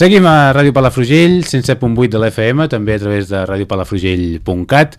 Seguim a Ràdio Palafrugell, 107.8 de l'FM, també a través de radiopalafrugell.cat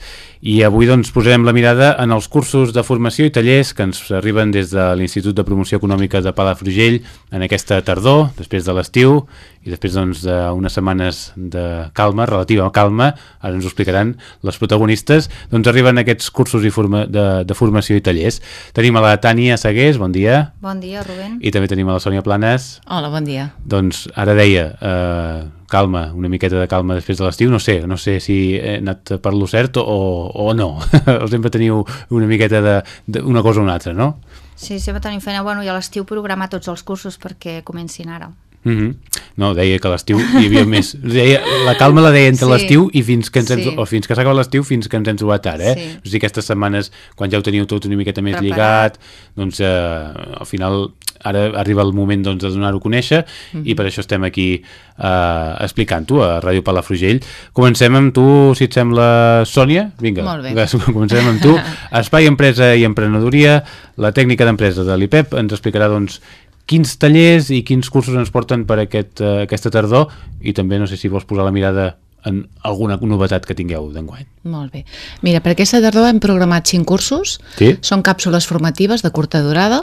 i avui doncs posarem la mirada en els cursos de formació i tallers que ens arriben des de l'Institut de Promoció Econòmica de Palafrugell en aquesta tardor, després de l'estiu i després doncs, d'unes setmanes de calma, relativa calma, ara ens ho explicaran les protagonistes, doncs arriben aquests cursos i forma, de, de formació i tallers. Tenim a la Tània Segués, bon dia. Bon dia, Rubén. I també tenim a la Sònia Planes. Hola, bon dia. Doncs ara deia, eh, calma, una miqueta de calma després de l'estiu, no sé, no sé si he anat per lo cert o, o no. sempre teniu una miqueta de, de una cosa o una altra, no? Sí, sempre tenim feina. Bueno, i a l'estiu programar tots els cursos perquè comencin ara. Mm -hmm. No, deia que l'estiu hi havia més... Deia, la calma la deia entre sí. l'estiu i fins que ens hem, sí. o fins que s'acaba l'estiu fins que ens hem trobat ara, eh? Sí. O sigui, aquestes setmanes, quan ja ho teniu tot una miqueta més Preparat. lligat, doncs eh, al final ara arriba el moment doncs, de donar-ho a conèixer mm -hmm. i per això estem aquí eh, explicant-ho a Ràdio Palafrugell. Comencem amb tu, si et sembla, Sònia. Vinga, Molt bé. comencem amb tu. Espai Empresa i Emprenedoria, la tècnica d'empresa de l'IPEP ens explicarà doncs, quins tallers i quins cursos ens porten per aquest, uh, aquesta tardor i també no sé si vols posar la mirada en alguna novetat que tingueu d'enguany. Molt bé. Mira, per aquesta tardor hem programat 5 cursos. Sí? Són càpsules formatives de curta durada.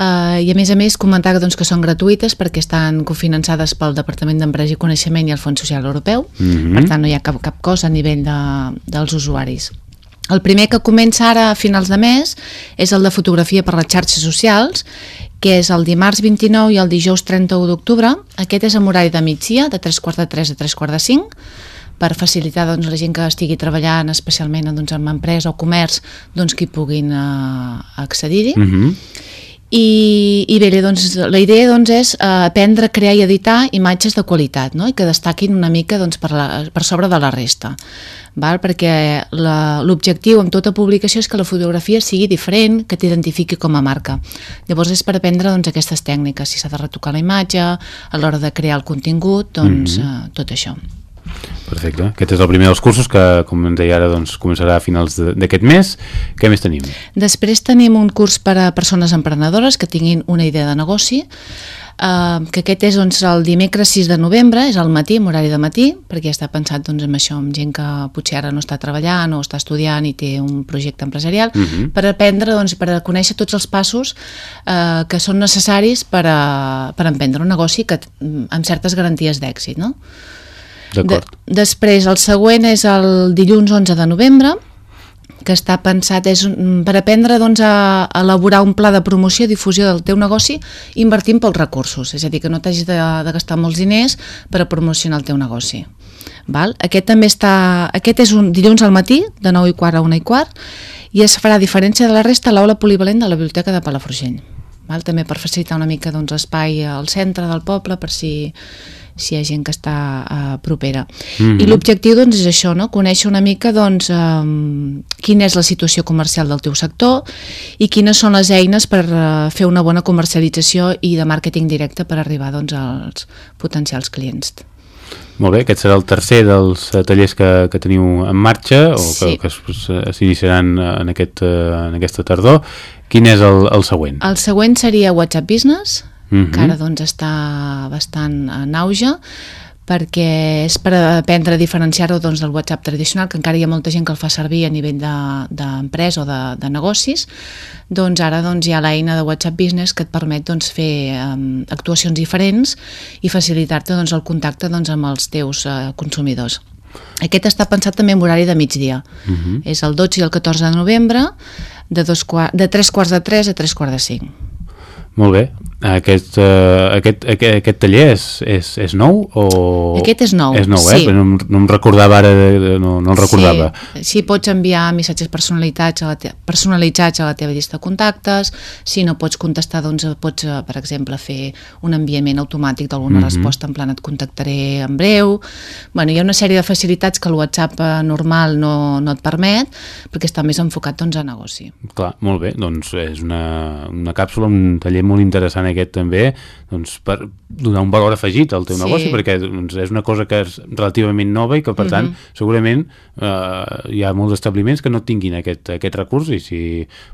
Uh, I a més a més comentar doncs, que són gratuïtes perquè estan cofinançades pel Departament d'Empresa i Coneixement i el Fons Social Europeu. Mm -hmm. Per tant, no hi ha cap, cap cosa a nivell de, dels usuaris. El primer que comença ara a finals de mes és el de fotografia per les xarxes socials que és el dimarts 29 i el dijous 31 d'octubre. Aquest és amb horari de migdia, de 3 quarts de 3 a 3 quarts de 5, per facilitar doncs, la gent que estigui treballant especialment doncs, en empresa o comerç doncs, que hi puguin uh, accedir-hi. Mm -hmm. I, i bé, doncs, la idea doncs, és uh, aprendre a crear i editar imatges de qualitat no? i que destaquin una mica doncs, per, la, per sobre de la resta val? perquè l'objectiu amb tota publicació és que la fotografia sigui diferent, que t'identifiqui com a marca. Llavors és per aprendre doncs, aquestes tècniques, si s'ha de retocar la imatge, a l'hora de crear el contingut, doncs mm -hmm. uh, tot això. Perfecte. Aquest és el primer dels cursos que, com ens deia ara, doncs, començarà a finals d'aquest mes. Què més tenim? Després tenim un curs per a persones emprenedores que tinguin una idea de negoci Uh, que aquest és doncs, el dimecres 6 de novembre, és al matí, en horari de matí, perquè està pensat doncs, amb això, amb gent que potser ara no està treballant o està estudiant i té un projecte empresarial, uh mhm. -huh. per aprendre, doncs, per conèixer tots els passos uh, que són necessaris per, a, per emprendre un negoci que, amb certes garanties d'èxit. No? De, després, el següent és el dilluns 11 de novembre, que està pensat és per aprendre doncs, a, a elaborar un pla de promoció i difusió del teu negoci invertint pels recursos, és a dir, que no t'hagis de, de gastar molts diners per a promocionar el teu negoci. Val? Aquest també està, aquest és un dilluns al matí, de 9 i quart a 1 i quart, i es farà diferència de la resta a l'aula polivalent de la Biblioteca de Palafrugell. Val? També per facilitar una mica doncs, espai al centre del poble, per si si hi ha gent que està uh, propera. Mm -hmm. I l'objectiu doncs, és això, no? conèixer una mica doncs, um, quina és la situació comercial del teu sector i quines són les eines per uh, fer una bona comercialització i de màrqueting directe per arribar doncs, als potencials clients. Molt bé, aquest serà el tercer dels tallers que, que teniu en marxa o sí. que, que s'iniciaran en, aquest, en aquesta tardor. Quin és el, el següent? El següent seria WhatsApp Business, uh -huh. que ara doncs, està bastant en auge perquè és per aprendre a diferenciar-ho doncs, del WhatsApp tradicional, que encara hi ha molta gent que el fa servir a nivell d'empresa de, o de, de negocis, doncs ara doncs, hi ha l'eina de WhatsApp Business que et permet doncs, fer um, actuacions diferents i facilitar-te doncs, el contacte doncs, amb els teus uh, consumidors. Aquest està pensat també en horari de migdia. Uh -huh. És el 12 i el 14 de novembre, de, dos, de 3 quarts de 3 a 3 quarts de 5. Molt bé. Aquest, uh, aquest, aquest, aquest taller és, és, és nou? O... Aquest és nou, És nou, sí. eh? No, no em recordava ara, no, no el recordava. Sí. sí, pots enviar missatges personalitzats a, la te personalitzats a la teva llista de contactes, si no pots contestar, doncs pots, eh, per exemple, fer un enviament automàtic d'alguna mm -hmm. resposta, en plan et contactaré en breu. Bueno, hi ha una sèrie de facilitats que el WhatsApp eh, normal no, no et permet, perquè està més enfocat doncs, a negoci. Clar, molt bé, doncs és una, una càpsula, un taller molt interessant aquest també doncs, per donar un valor afegit al teu Sí. negoci, perquè doncs, és una cosa que és relativament nova i que, per tant, segurament eh, hi ha molts establiments que no tinguin aquest, aquest recurs i si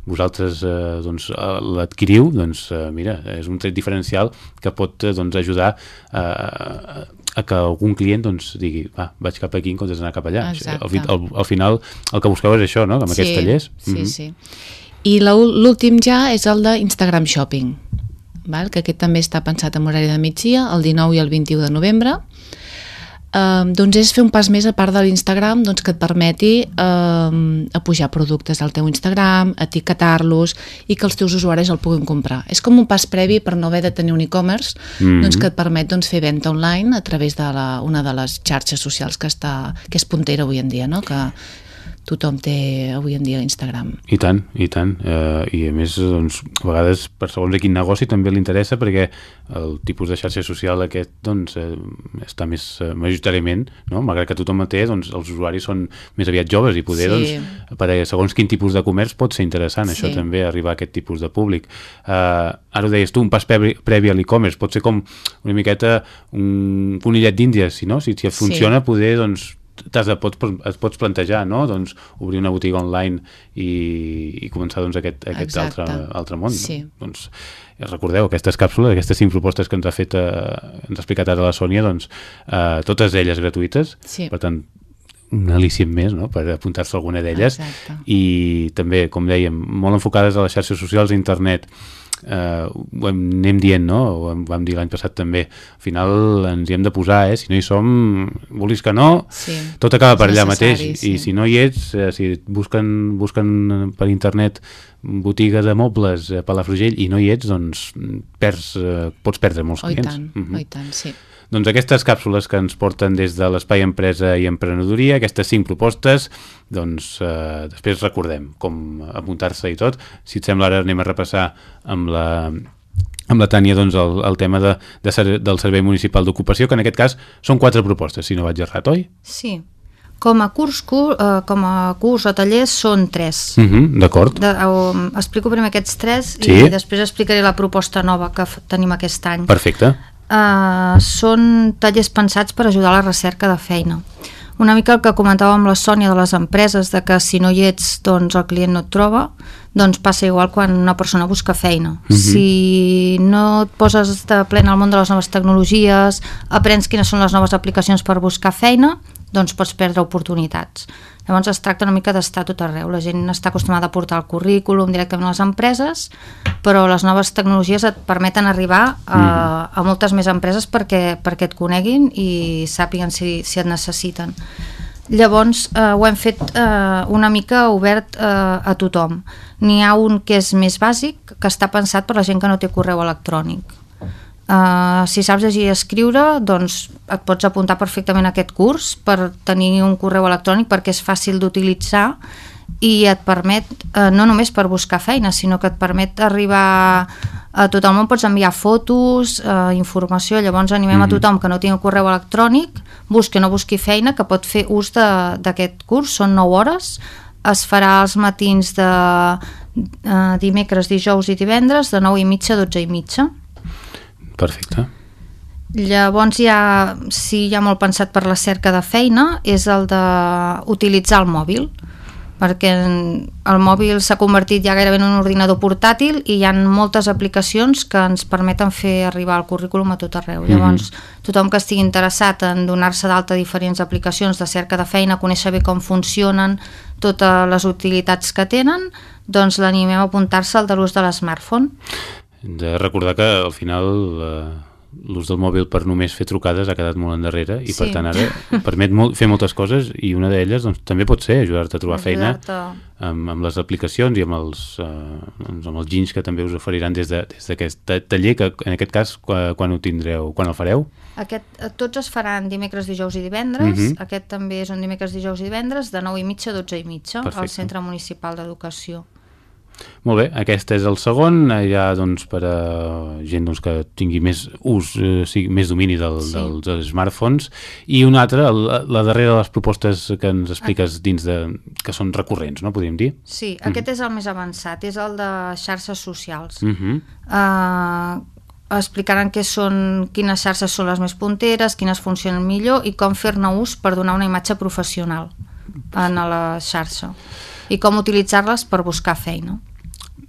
vosaltres eh, doncs, l'adquiriu, doncs, eh, mira, és un tret diferencial que pot eh, doncs, ajudar eh, a que algun client doncs, digui, va, vaig cap aquí en comptes d'anar cap allà. Al, al, al final el que busqueu és això, no?, amb aquests tallers. Sí, Mhm. sí. I l'últim ja és el d'Instagram Shopping, val? que aquest també està pensat en horari de migdia, el 19 i el 21 de novembre. Um, doncs és fer un pas més a part de l'Instagram doncs que et permeti um, a pujar productes al teu Instagram, etiquetar-los i que els teus usuaris el puguin comprar. És com un pas previ per no haver de tenir un e-commerce Mhm. doncs que et permet doncs, fer venda online a través de la, una de les xarxes socials que, està, que és puntera avui en dia, no? que tothom té avui en dia Instagram. I tant, i tant. Eh, I a més, doncs, a vegades, per segons a quin negoci també li interessa, perquè el tipus de xarxa social aquest doncs, eh, està més eh, majoritàriament, no? malgrat que tothom té, doncs, els usuaris són més aviat joves i poder, Sí. doncs, per a segons quin tipus de comerç pot ser interessant, això Sí. també, arribar a aquest tipus de públic. Eh, ara ho deies tu, un pas previ, previ a l'e-commerce, pot ser com una miqueta un conillet d'Índies, si no? Si, si et Sí. funciona, poder, doncs, t'has de, pots, et pots plantejar, no? Doncs obrir una botiga online i, i començar doncs, aquest, aquest Exacte. altre, altre món. Sí. Doncs, eh, recordeu, aquestes càpsules, aquestes cinc propostes que ens ha fet, eh, ens ha explicat ara la Sònia, doncs, eh, totes elles gratuïtes, Sí. per tant, un al·licient més no? per apuntar-se a alguna d'elles i també, com dèiem, molt enfocades a les xarxes socials, a internet eh, ho hem, anem dient, no? ho hem, vam dir l'any passat també al final ens hi hem de posar, eh? si no hi som vulguis que no, Sí. tot acaba per allà mateix sí. i si no hi ets, eh, si busquen, busquen per internet botiga de mobles a Palafrugell i no hi ets, doncs perds, eh, pots perdre molts Oh, clients. tant, Mhm. oh, i tant, sí. Doncs aquestes càpsules que ens porten des de l'Espai Empresa i Emprenedoria, aquestes cinc propostes, doncs eh, després recordem com apuntar-se i tot. Si et sembla, ara anem a repassar amb la, amb la Tània doncs, el, el tema de, de ser, del Servei Municipal d'Ocupació, que en aquest cas són quatre propostes, si no vaig errat, oi? Sí. Com a curs, cur, eh, com a curs o tallers són tres. Uh -huh, D'acord. O, explico primer aquests tres Sí. i després explicaré la proposta nova que tenim aquest any. Perfecte. Uh, són tallers pensats per ajudar a la recerca de feina. Una mica el que comentava amb la Sònia de les empreses, de que si no hi ets, doncs el client no et troba, doncs passa igual quan una persona busca feina. Si no et poses de plena al món de les noves tecnologies, aprens quines són les noves aplicacions per buscar feina, doncs pots perdre oportunitats. Llavors es tracta una mica d'estar tot arreu. La gent està acostumada a portar el currículum directament a les empreses, però les noves tecnologies et permeten arribar a, a moltes més empreses perquè, perquè et coneguin i sàpiguen si, si et necessiten. Llavors eh, ho hem fet eh, una mica obert eh, a tothom. N'hi ha un que és més bàsic, que està pensat per la gent que no té correu electrònic. Uh, si saps llegir i escriure, doncs et pots apuntar perfectament a aquest curs per tenir un correu electrònic perquè és fàcil d'utilitzar i et permet, uh, no només per buscar feina, sinó que et permet arribar a tot el món, pots enviar fotos, uh, informació, llavors animem a tothom que no tingui correu electrònic, busqui o no busqui feina, que pot fer ús de- d'aquest curs, són 9 hores, es farà els matins de uh, dimecres, dijous i divendres, de 9 i mitja a 12 i mitja. Perfecte. Llavors ha, sí, hi ha molt pensat per la cerca de feina, és el d'utilitzar el mòbil, perquè el mòbil s'ha convertit ja gairebé en un ordinador portàtil i hi ha moltes aplicacions que ens permeten fer arribar el currículum a tot arreu. Llavors, tothom que estigui interessat en donar-se d'alta diferents aplicacions de cerca de feina, conèixer bé com funcionen, totes les utilitats que tenen, doncs l'animem a apuntar-se al de l'ús de l'smartphone. Hem de recordar que al final eh, l'ús del mòbil per només fer trucades ha quedat molt endarrere i per Sí. tant ara permet molt, fer moltes coses i una d'elles doncs, també pot ser ajudar-te a trobar feina amb, amb les aplicacions i amb els, eh, doncs, amb els ginys que també us oferiran des de- des d'aquest de, taller que en aquest cas quan, ho tindreu, quan el fareu? Aquest, eh, tots es faran dimecres, dijous i divendres. Mhm. Aquest també és un dimecres, dijous i divendres, de 9 i mitja a 12 i mitja, Perfecte. al Centre Municipal d'Educació. Molt bé, aquest és el segon, eh, ja doncs, per a gent doncs, que tingui més ús, eh, sigui, més domini del, Sí. dels, dels smartphones, i una altra, la, la darrera de les propostes que ens expliques dins de... que són recurrents, no?, podríem dir. Sí, aquest és el més avançat, és el de xarxes socials. Uh -huh. Uh, explicaran què són, quines xarxes són les més punteres, quines funcionen millor i com fer-ne ús per donar una imatge professional en la xarxa i com utilitzar-les per buscar feina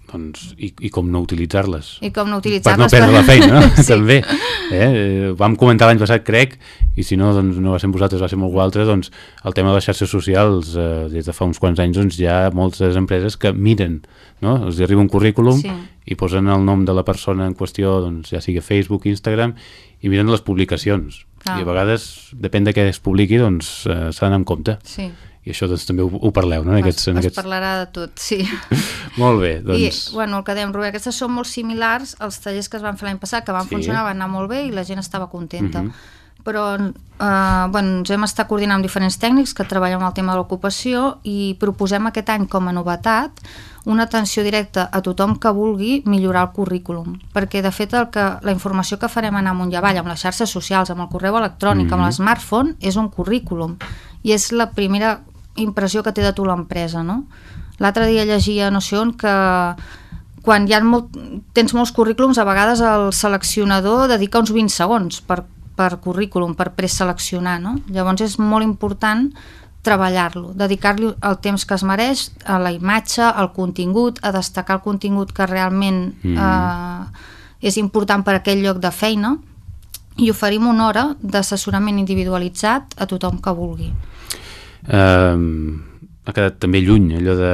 doncs, i, i com no utilitzar-les. I com no Per utilitzar-les no perdre per- la feina, no? sí. també. Eh? Vam comentar l'any passat, crec, i si no, doncs no va ser vosaltres, va ser algú altre, doncs el tema de les xarxes socials, eh, des de fa uns quants anys, doncs hi ha moltes empreses que miren, no? Els arriba un currículum Sí. i posen el nom de la persona en qüestió, doncs ja sigui Facebook, Instagram, i miren les publicacions. Clar. I a vegades, depèn de què es publiqui, doncs eh, s'ha d'anar en compte. Sí. I això doncs, també ho, ho parleu, no? En aquests, es, en es aquests... parlarà de tot, sí. Molt bé, I, doncs... bueno, el que dèiem, Rubén, aquestes són molt similars als tallers que es van fer l'any passat, que van Sí. funcionar, van anar molt bé i la gent estava contenta. Mhm. Però eh, bueno, ens hem estat coordinant amb diferents tècnics que treballen amb el tema de l'ocupació i proposem aquest any com a novetat una atenció directa a tothom que vulgui millorar el currículum, perquè de fet el que, la informació que farem anar amunt i avall amb les xarxes socials, amb el correu electrònic, amb Mhm. l'smartphone, és un currículum i és la primera impressió que té de tu l'empresa, no? L'altre dia llegia no sé on que quan hi ha molt, tens molts currículums, a vegades el seleccionador dedica uns 20 segons per, per currículum, per preseleccionar, no? Llavors és molt important treballar-lo, dedicar-li el temps que es mereix a la imatge, al contingut, a destacar el contingut que realment Mm. eh, és important per a aquell lloc de feina i oferim una hora d'assessorament individualitzat a tothom que vulgui. Eh, ha quedat també lluny allò de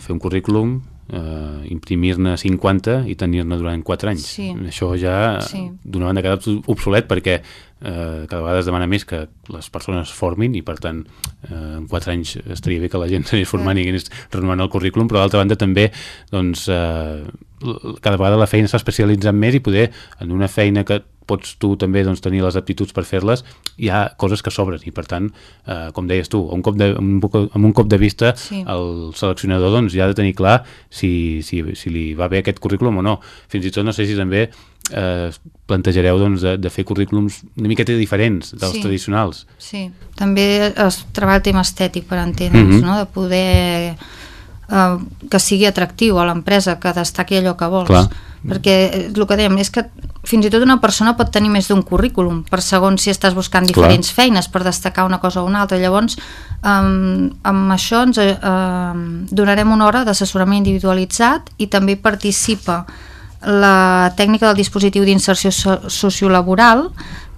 fer un currículum eh, imprimir-ne 50 i tenir-ne durant 4 anys Sí. això ja Sí. d'una banda quedat obsolet perquè eh, cada vegada es demana més que les persones es formin i per tant eh, en 4 anys estaria bé que la gent s'anés formant i anés renovant el currículum però d'altra banda també doncs, eh, cada vegada la feina s'ha especialitzat més i poder en una feina que pots tu també doncs, tenir les aptituds per fer-les, hi ha coses que sobren i per tant, eh, com deies tu, un cop de, amb, un, poc- amb un cop de vista Sí. el seleccionador doncs, ja ha de tenir clar si, si, si li va bé aquest currículum o no. Fins i tot no sé si també eh, plantejareu doncs, de, de fer currículums una miqueta diferents dels Sí. tradicionals. Sí, també es treballa el tema estètic per entendre'ns, Mhm. no? de poder eh, que sigui atractiu a l'empresa, que destaqui allò que vols. Clar. Perquè eh, el que dèiem és que fins i tot una persona pot tenir més d'un currículum per segons si estàs buscant Clar. diferents feines per destacar una cosa o una altra. Llavors, um, amb això ens eh, um, donarem una hora d'assessorament individualitzat i també participa la tècnica del dispositiu d'inserció so sociolaboral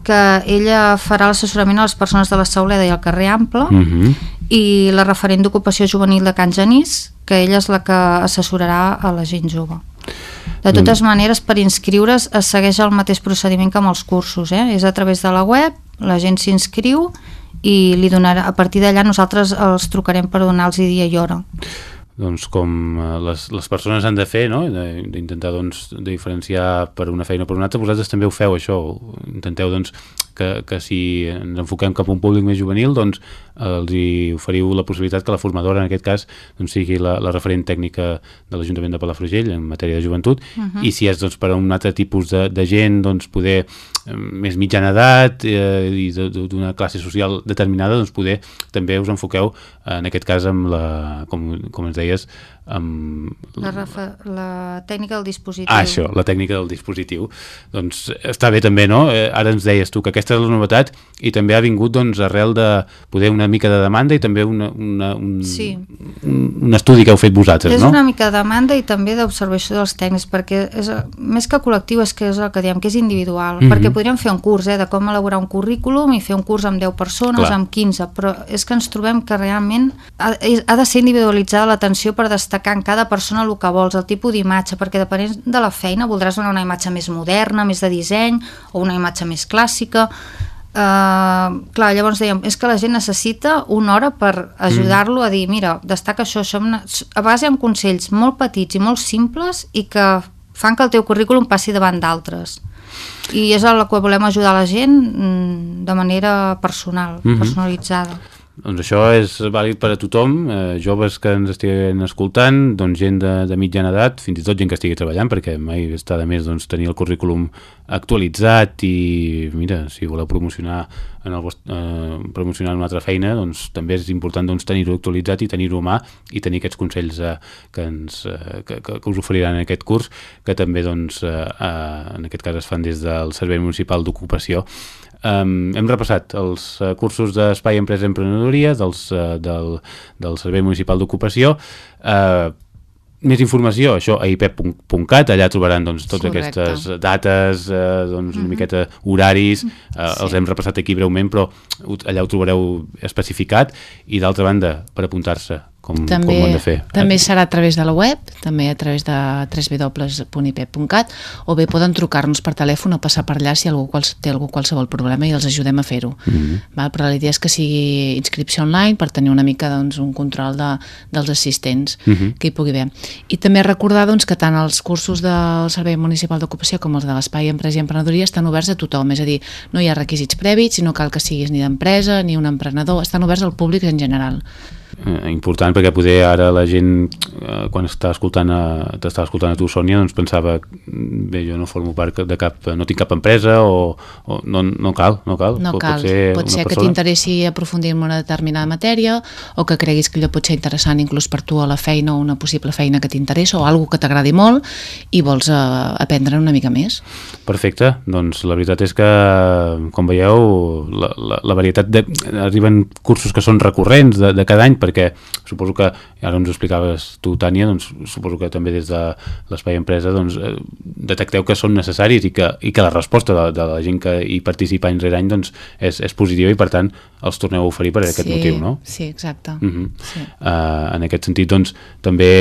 que ella farà l'assessorament a les persones de la Sauleda i al carrer Ample Mm -hmm. i la referent d'ocupació juvenil de Can Genís, que ella és la que assessorarà a la gent jove. De totes maneres, per inscriure's es segueix el mateix procediment que amb els cursos, eh? és a través de la web, la gent s'inscriu i li donarà, a partir d'allà nosaltres els trucarem per donar-los dia i hora. doncs com eh, les, les persones han de fer, no? D'intentar doncs, diferenciar per una feina o per una altra, vosaltres també ho feu això, intenteu doncs, que, que si ens enfoquem cap a un públic més juvenil, doncs els hi oferiu la possibilitat que la formadora en aquest cas doncs, sigui la, la referent tècnica de l'Ajuntament de Palafrugell en matèria de joventut Mhm. i si és doncs, per a un altre tipus de, de gent doncs, poder eh, més mitjana edat eh, i d'una classe social determinada doncs poder també us enfoqueu en aquest cas amb la, com, com ens deies amb La, refe- la tècnica del dispositiu. Ah, això, la tècnica del dispositiu. Doncs està bé també, no? Eh, ara ens deies tu que aquesta és la novetat i també ha vingut doncs, arrel de poder una mica de demanda i també una, una, un, Sí. un, un estudi que heu fet vosaltres, És no? una mica de demanda i també d'observació dels tècnics, perquè és, més que col·lectiu és que és el que diem, que és individual, Mhm. perquè podríem fer un curs eh, de com elaborar un currículum i fer un curs amb 10 persones, Clar. amb 15, però és que ens trobem que realment ha, és- ha de ser individualitzada l'atenció per destacar en cada persona el que vols, el tipus d'imatge, perquè depenent de la feina voldràs donar una imatge més moderna, més de disseny, o una imatge més clàssica, Uh, clar, llavors dèiem, és que la gent necessita una hora per ajudar-lo a dir, mira, destaca això, això em- a vegades hi ha consells molt petits i molt simples i que fan que el teu currículum passi davant d'altres. I és el que volem ajudar la gent mm, de manera personal, Mhm. personalitzada doncs això és vàlid per a tothom, eh, joves que ens estiguin escoltant, doncs gent de, de mitjana edat, fins i tot gent que estigui treballant, perquè mai està de més doncs, tenir el currículum actualitzat i mira, si voleu promocionar en el eh, promocionar una altra feina, doncs també és important doncs, tenir-ho actualitzat i tenir-ho mà i tenir aquests consells eh, que, ens, eh, que, que, que us oferiran en aquest curs, que també doncs, eh, eh, en aquest cas es fan des del Servei Municipal d'Ocupació Um, hem repassat els uh, cursos d'Espai Empresa i Emprenedoria dels, uh, del, del Servei Municipal d'Ocupació. Uh, més informació, això a ipep.cat, allà trobaran doncs, totes Correcte. aquestes dates, eh, doncs, una mhm. miqueta horaris, eh, sí. els hem repassat aquí breument, però allà ho trobareu especificat, i d'altra banda, per apuntar-se com, també, com ho hem de fer. També serà a través de la web, també a través de www.ipep.cat o bé poden trucar-nos per telèfon o passar per allà si algú qual, té algú qualsevol problema i els ajudem a fer-ho. Mm -hmm. Però la idea és que sigui inscripció online per tenir una mica doncs, un control de, dels assistents mm -hmm. que hi pugui haver. I també recordar doncs, que tant els cursos del Servei Municipal d'Ocupació com els de l'Espai Empresa i Emprenedoria estan oberts a tothom, és a dir, no hi ha requisits prèvits, no cal que siguis ni d'empresa ni un emprenedor, estan oberts al públic en general eh, important perquè poder ara la gent eh, quan està escoltant a, t'estava escoltant a tu Sònia doncs pensava bé jo no formo part de cap no tinc cap empresa o, o no, no cal no cal, no cal. pot ser, pot ser que t'interessi aprofundir en una determinada matèria o que creguis que allò pot ser interessant inclús per tu a la feina o una possible feina que t'interessa o alguna que t'agradi molt i vols eh, aprendre una mica més. Perfecte, doncs la veritat és que com veieu la, la, la varietat de, arriben cursos que són recurrents de, de cada any perquè suposo que, ara ens ho explicaves tu, Tània, doncs suposo que també des de l'espai empresa doncs, eh, detecteu que són necessaris i que, i que la resposta de, de la gent que hi participa any rere any doncs, és, és positiva i per tant els torneu a oferir per aquest sí, motiu, no? Sí, exacte. Uh -huh. sí. Uh, en aquest sentit, doncs, també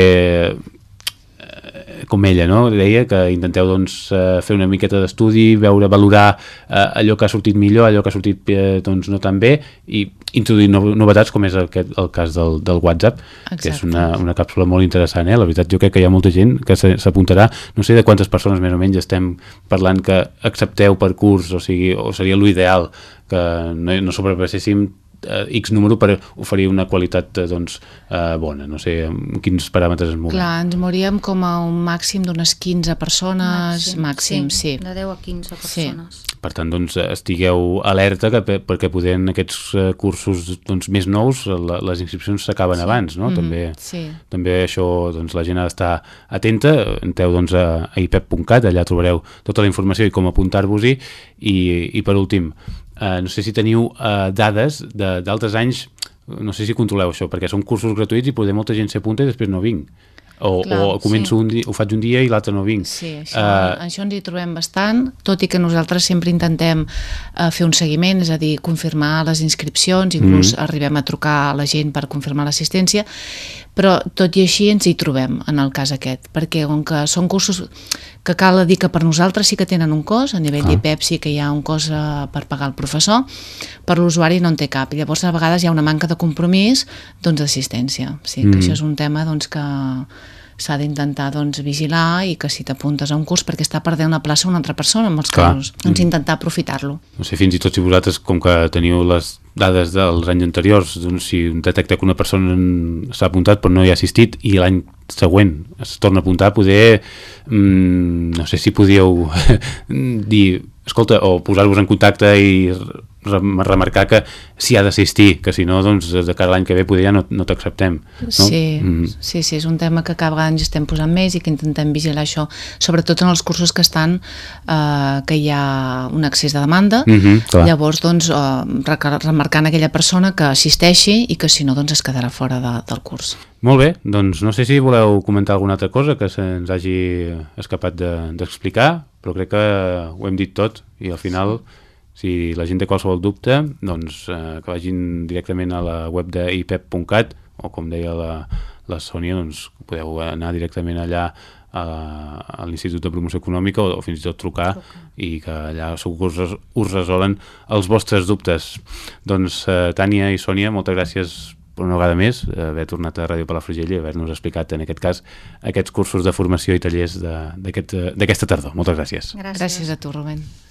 com ella, no? deia que intenteu doncs, eh, fer una miqueta d'estudi, veure, valorar eh, allò que ha sortit millor, allò que ha sortit eh, doncs, no tan bé i introduir novetats com és aquest, el cas del, del WhatsApp, Exacte. que és una, una càpsula molt interessant, eh? la veritat jo crec que hi ha molta gent que s'apuntarà, no sé de quantes persones més o menys estem parlant que accepteu per curs, o sigui, o seria l'ideal que no, no sobrepasséssim eh, X número per oferir una qualitat eh, doncs, eh, bona. No sé quins paràmetres es mouen. Clar, ens moríem com a un màxim d'unes 15 persones, màxim, màxim sí, sí. De 10 a 15 persones. Sí. Per tant, doncs, estigueu alerta que, perquè poder en aquests eh, cursos doncs, més nous la, les inscripcions s'acaben sí. abans, no? Mm -hmm. també, sí. també això doncs, la gent ha d'estar atenta. Entreu doncs, a, a ipep.cat, allà trobareu tota la informació i com apuntar-vos-hi i, i per últim, Uh, no sé si teniu uh, dades d'altres anys, no sé si controleu això, perquè són cursos gratuïts i poder molta gent s'apunta i després no vinc. O, Clar, o començo sí. un dia, ho faig un dia i l'altre no vinc. Sí, això, uh, això ens hi trobem bastant, tot i que nosaltres sempre intentem uh, fer un seguiment, és a dir, confirmar les inscripcions, inclús mm. arribem a trucar a la gent per confirmar l'assistència, però tot i així ens hi trobem en el cas aquest, perquè com que són cursos que cal dir que per nosaltres sí que tenen un cost, a nivell ah. d'IPEP sí que hi ha un cost uh, per pagar el professor, per l'usuari no en té cap, i llavors a vegades hi ha una manca de compromís doncs, d'assistència, sí, mm. que això és un tema doncs, que s'ha d'intentar doncs, vigilar i que si t'apuntes a un curs perquè està perdent una plaça una altra persona en molts Clar. casos, doncs mm. intentar aprofitar-lo. No sé, fins i tot si vosaltres, com que teniu les dades dels anys anteriors, doncs si detecta que una persona s'ha apuntat però no hi ha assistit i l'any següent es torna a apuntar, poder, mmm, no sé si podíeu dir, escolta, o posar-vos en contacte i remarcar que s'hi ha d'assistir, que si no, doncs, de cara l'any que ve poder ja no, no t'acceptem. No? Sí, mm -hmm. sí, sí, és un tema que cada vegada ens estem posant més i que intentem vigilar això, sobretot en els cursos que estan, eh, que hi ha un accés de demanda, mm -hmm, llavors, doncs, eh, remarcant aquella persona que assisteixi i que si no, doncs, es quedarà fora de, del curs. Molt bé, doncs no sé si voleu comentar alguna altra cosa que se'ns hagi escapat d'explicar, de, però crec que ho hem dit tot i al final... Sí si la gent té qualsevol dubte, doncs eh, que vagin directament a la web d'ipep.cat o com deia la, la Sònia, doncs podeu anar directament allà a, a l'Institut de Promoció Econòmica o, o fins i tot trucar okay. i que allà segur que us, us resolen els vostres dubtes. Doncs eh, Tània i Sònia, moltes gràcies per una vegada més haver tornat a Ràdio Palafrugell i haver-nos explicat en aquest cas aquests cursos de formació i tallers d'aquesta aquest, tardor. Moltes gràcies. Gràcies. Gràcies a tu, Rubén.